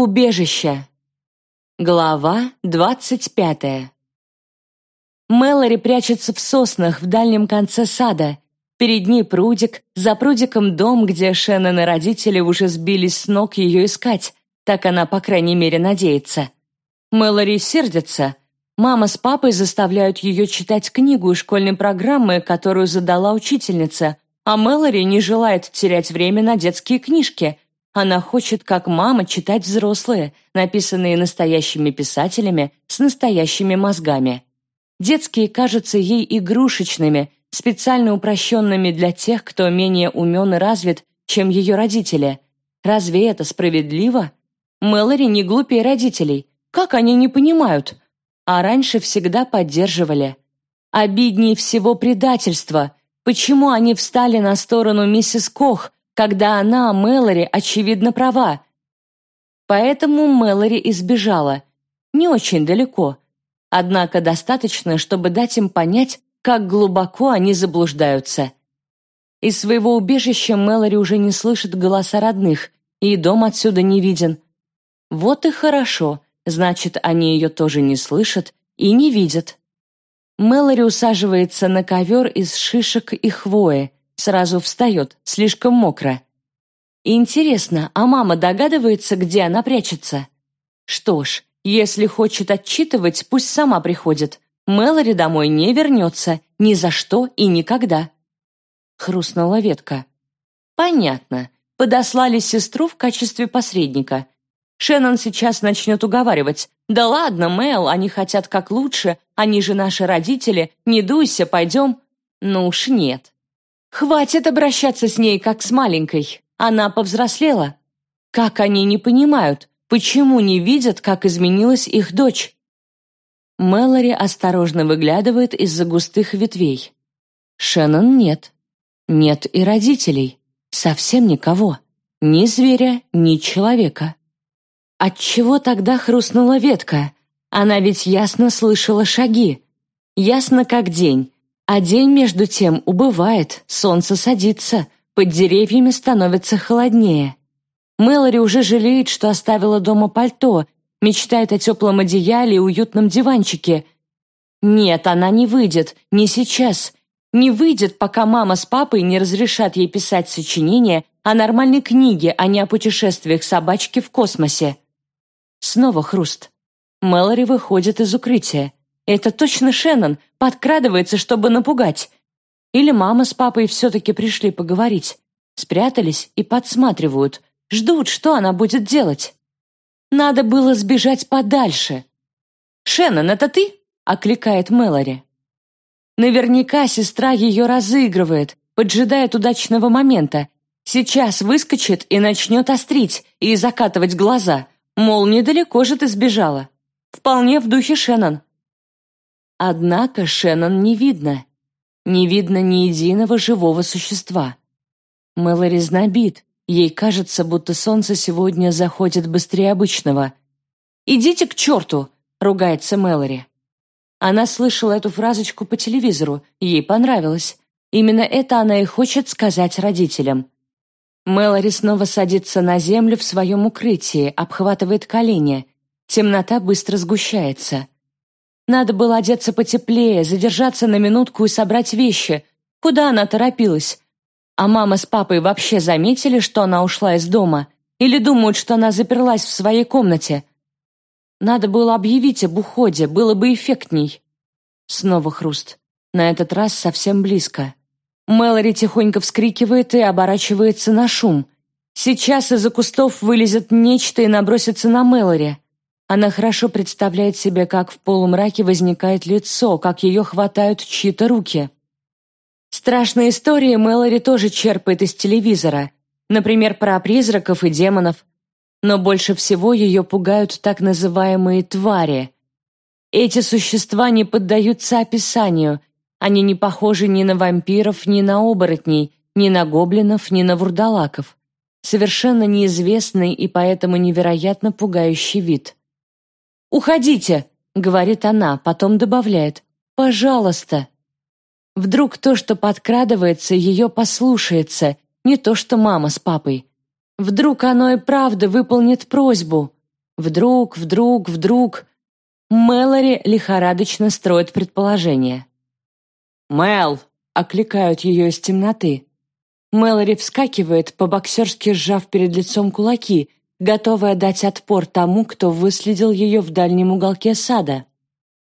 Убежище. Глава двадцать пятая. Мэлори прячется в соснах в дальнем конце сада. Перед ней прудик, за прудиком дом, где Шеннон и родители уже сбились с ног ее искать. Так она, по крайней мере, надеется. Мэлори сердится. Мама с папой заставляют ее читать книгу из школьной программы, которую задала учительница, а Мэлори не желает терять время на детские книжки – она хочет, как мама, читать взрослые, написанные настоящими писателями с настоящими мозгами. Детские кажутся ей игрушечными, специально упрощенными для тех, кто менее умен и развит, чем ее родители. Разве это справедливо? Мэлори не глупее родителей. Как они не понимают? А раньше всегда поддерживали. Обиднее всего предательство. Почему они встали на сторону миссис Кох, когда она, Мэлори, очевидно права. Поэтому Мэлори избежала. Не очень далеко. Однако достаточно, чтобы дать им понять, как глубоко они заблуждаются. Из своего убежища Мэлори уже не слышит голоса родных, и дом отсюда не виден. Вот и хорошо, значит, они ее тоже не слышат и не видят. Мэлори усаживается на ковер из шишек и хвои, Сразу встает, слишком мокро. Интересно, а мама догадывается, где она прячется? Что ж, если хочет отчитывать, пусть сама приходит. Мэлори домой не вернется, ни за что и никогда. Хрустнула ветка. Понятно. Подослали сестру в качестве посредника. Шеннон сейчас начнет уговаривать. «Да ладно, Мэл, они хотят как лучше, они же наши родители, не дуйся, пойдем». Ну уж нет. Хватит обращаться с ней, как с маленькой. Она повзрослела. Как они не понимают, почему не видят, как изменилась их дочь? Мэлори осторожно выглядывает из-за густых ветвей. Шеннон нет. Нет и родителей. Совсем никого. Ни зверя, ни человека. Отчего тогда хрустнула ветка? Она ведь ясно слышала шаги. Ясно как день, а день, между тем, убывает, солнце садится, под деревьями становится холоднее. Мэлори уже жалеет, что оставила дома пальто, мечтает о теплом одеяле и уютном диванчике. Нет, она не выйдет, не сейчас. Не выйдет, пока мама с папой не разрешат ей писать сочинения о нормальной книге, а не о путешествиях собачки в космосе. Снова хруст. Мэлори выходит из укрытия. Это точно Шеннон, подкрадывается, чтобы напугать. Или мама с папой все-таки пришли поговорить. Спрятались и подсматривают. Ждут, что она будет делать. Надо было сбежать подальше. «Шеннон, это ты?» — окликает Мэлори. Наверняка сестра ее разыгрывает, поджидает удачного момента. Сейчас выскочит и начнет острить и закатывать глаза. Мол, недалеко же ты сбежала. Вполне в духе Шеннон. Однако Шеннон не видно. Не видно ни единого живого существа. Мэлори знобит. Ей кажется, будто солнце сегодня заходит быстрее обычного. «Идите к черту!» — ругается Мэлори. Она слышала эту фразочку по телевизору, ей понравилось. Именно это она и хочет сказать родителям. Мэлори снова садится на землю в своем укрытии, обхватывает колени. Темнота быстро сгущается. Надо было одеться потеплее, задержаться на минутку и собрать вещи. Куда она торопилась? А мама с папой вообще заметили, что она ушла из дома? Или думают, что она заперлась в своей комнате? Надо было объявить об уходе, было бы эффектней. Снова хруст. На этот раз совсем близко. Мэлори тихонько вскрикивает и оборачивается на шум. Сейчас из-за кустов вылезет нечто и набросится на Мэлори. Она хорошо представляет себе, как в полумраке возникает лицо, как ее хватают чьи-то руки. Страшные истории Мэлори тоже черпает из телевизора, например, про призраков и демонов. Но больше всего ее пугают так называемые «твари». Эти существа не поддаются описанию, они не похожи ни на вампиров, ни на оборотней, ни на гоблинов, ни на вурдалаков. Совершенно неизвестный и поэтому невероятно пугающий вид. «Уходите!» — говорит она, потом добавляет. «Пожалуйста!» Вдруг то, что подкрадывается, ее послушается, не то что мама с папой. Вдруг оно и правда выполнит просьбу. Вдруг, вдруг, вдруг... Мэлори лихорадочно строит предположение. «Мэл!» — окликают ее из темноты. Мэлори вскакивает, по-боксерски сжав перед лицом кулаки, готовая дать отпор тому, кто выследил ее в дальнем уголке сада.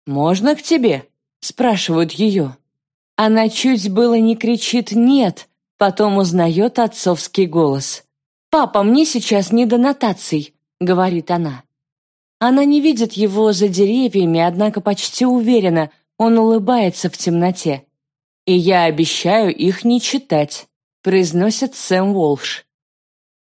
«Можно к тебе?» — спрашивают ее. Она чуть было не кричит «нет», потом узнает отцовский голос. «Папа, мне сейчас не до нотаций», — говорит она. Она не видит его за деревьями, однако почти уверена, он улыбается в темноте. «И я обещаю их не читать», — произносит Сэм Уолш.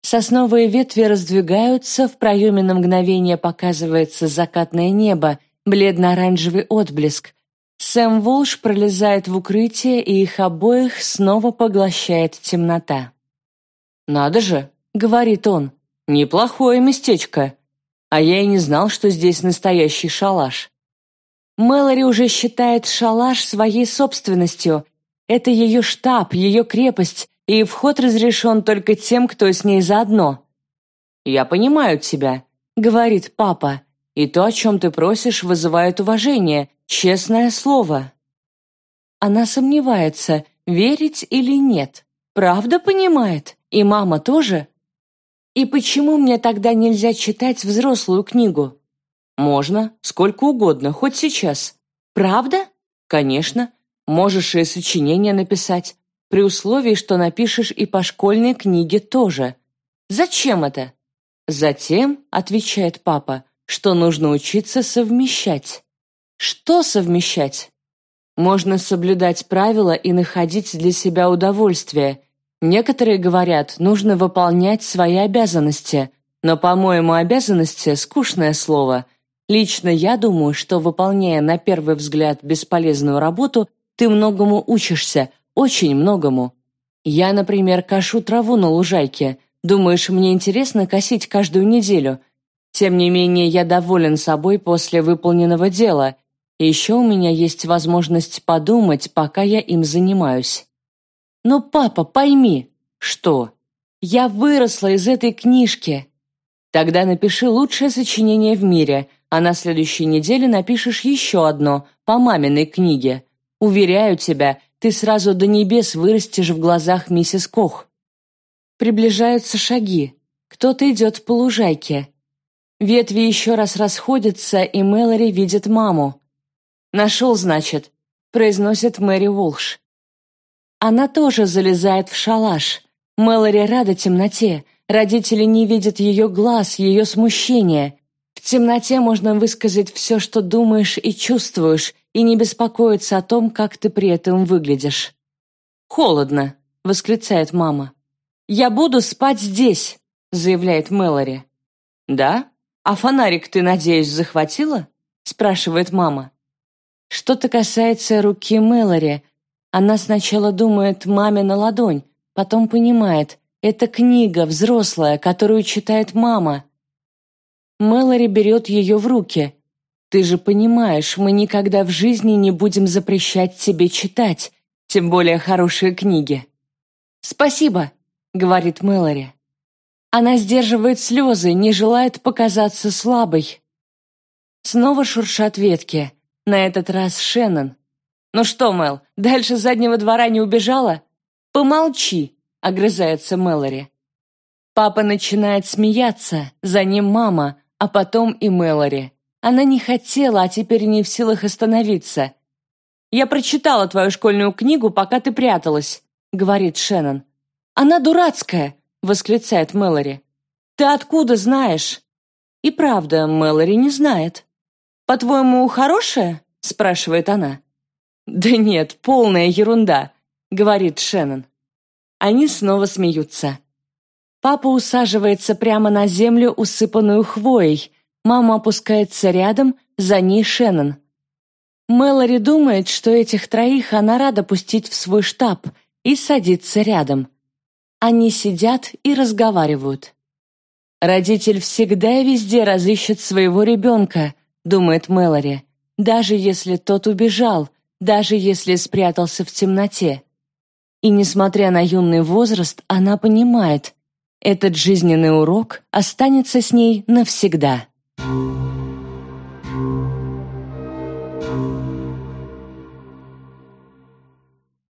Сосновые ветви раздвигаются, в проеме на мгновение показывается закатное небо, бледно-оранжевый отблеск. Сэм Волш пролезает в укрытие, и их обоих снова поглощает темнота. «Надо же», — говорит он, — «неплохое местечко. А я и не знал, что здесь настоящий шалаш». Мэлори уже считает шалаш своей собственностью. Это ее штаб, ее крепость, и вход разрешен только тем, кто с ней заодно. «Я понимаю тебя», — говорит папа, «и то, о чем ты просишь, вызывает уважение, честное слово». Она сомневается, верить или нет. Правда понимает? И мама тоже? И почему мне тогда нельзя читать взрослую книгу? Можно, сколько угодно, хоть сейчас. Правда? Конечно. Можешь и сочинение написать при условии, что напишешь и по школьной книге тоже. Зачем это? Затем, отвечает папа, что нужно учиться совмещать. Что совмещать? Можно соблюдать правила и находить для себя удовольствие. Некоторые говорят, нужно выполнять свои обязанности, но, по-моему, обязанности – скучное слово. Лично я думаю, что, выполняя на первый взгляд бесполезную работу, ты многому учишься, очень многому. Я, например, кашу траву на лужайке. Думаешь, мне интересно косить каждую неделю? Тем не менее, я доволен собой после выполненного дела. И еще у меня есть возможность подумать, пока я им занимаюсь. Но, папа, пойми, что? Я выросла из этой книжки. Тогда напиши лучшее сочинение в мире, а на следующей неделе напишешь еще одно по маминой книге. Уверяю тебя, ты сразу до небес вырастешь в глазах миссис Кох. Приближаются шаги. Кто-то идет по лужайке. Ветви еще раз расходятся, и Мэлори видит маму. «Нашел, значит», — произносит Мэри Уолш. Она тоже залезает в шалаш. Мэлори рада темноте. Родители не видят ее глаз, ее смущения. В темноте можно высказать все, что думаешь и чувствуешь, и не беспокоиться о том, как ты при этом выглядишь. «Холодно», — восклицает мама. «Я буду спать здесь», — заявляет Мэлори. «Да? А фонарик ты, надеюсь, захватила?» — спрашивает мама. Что-то касается руки Мэлори. Она сначала думает «маме на ладонь», потом понимает «это книга взрослая, которую читает мама». Мэлори берет ее в руки. Ты же понимаешь, мы никогда в жизни не будем запрещать тебе читать, тем более хорошие книги. Спасибо, говорит Мэлори. Она сдерживает слезы, не желает показаться слабой. Снова шуршат ветки. На этот раз Шеннон. «Ну что, Мэл, дальше заднего двора не убежала?» «Помолчи», — огрызается Мэлори. Папа начинает смеяться, за ним мама, а потом и Мэлори. Она не хотела, а теперь не в силах остановиться. «Я прочитала твою школьную книгу, пока ты пряталась», — говорит Шеннон. «Она дурацкая», — восклицает Мэлори. «Ты откуда знаешь?» И правда, Мэлори не знает. «По-твоему, хорошая?» — спрашивает она. «Да нет, полная ерунда», — говорит Шеннон. Они снова смеются. Папа усаживается прямо на землю, усыпанную хвоей, Мама опускается рядом, за ней Шеннон. Мэлори думает, что этих троих она рада пустить в свой штаб, и садится рядом. Они сидят и разговаривают. «Родитель всегда и везде разыщет своего ребенка», — думает Мэлори, «даже если тот убежал, даже если спрятался в темноте». И, несмотря на юный возраст, она понимает, этот жизненный урок останется с ней навсегда. thank you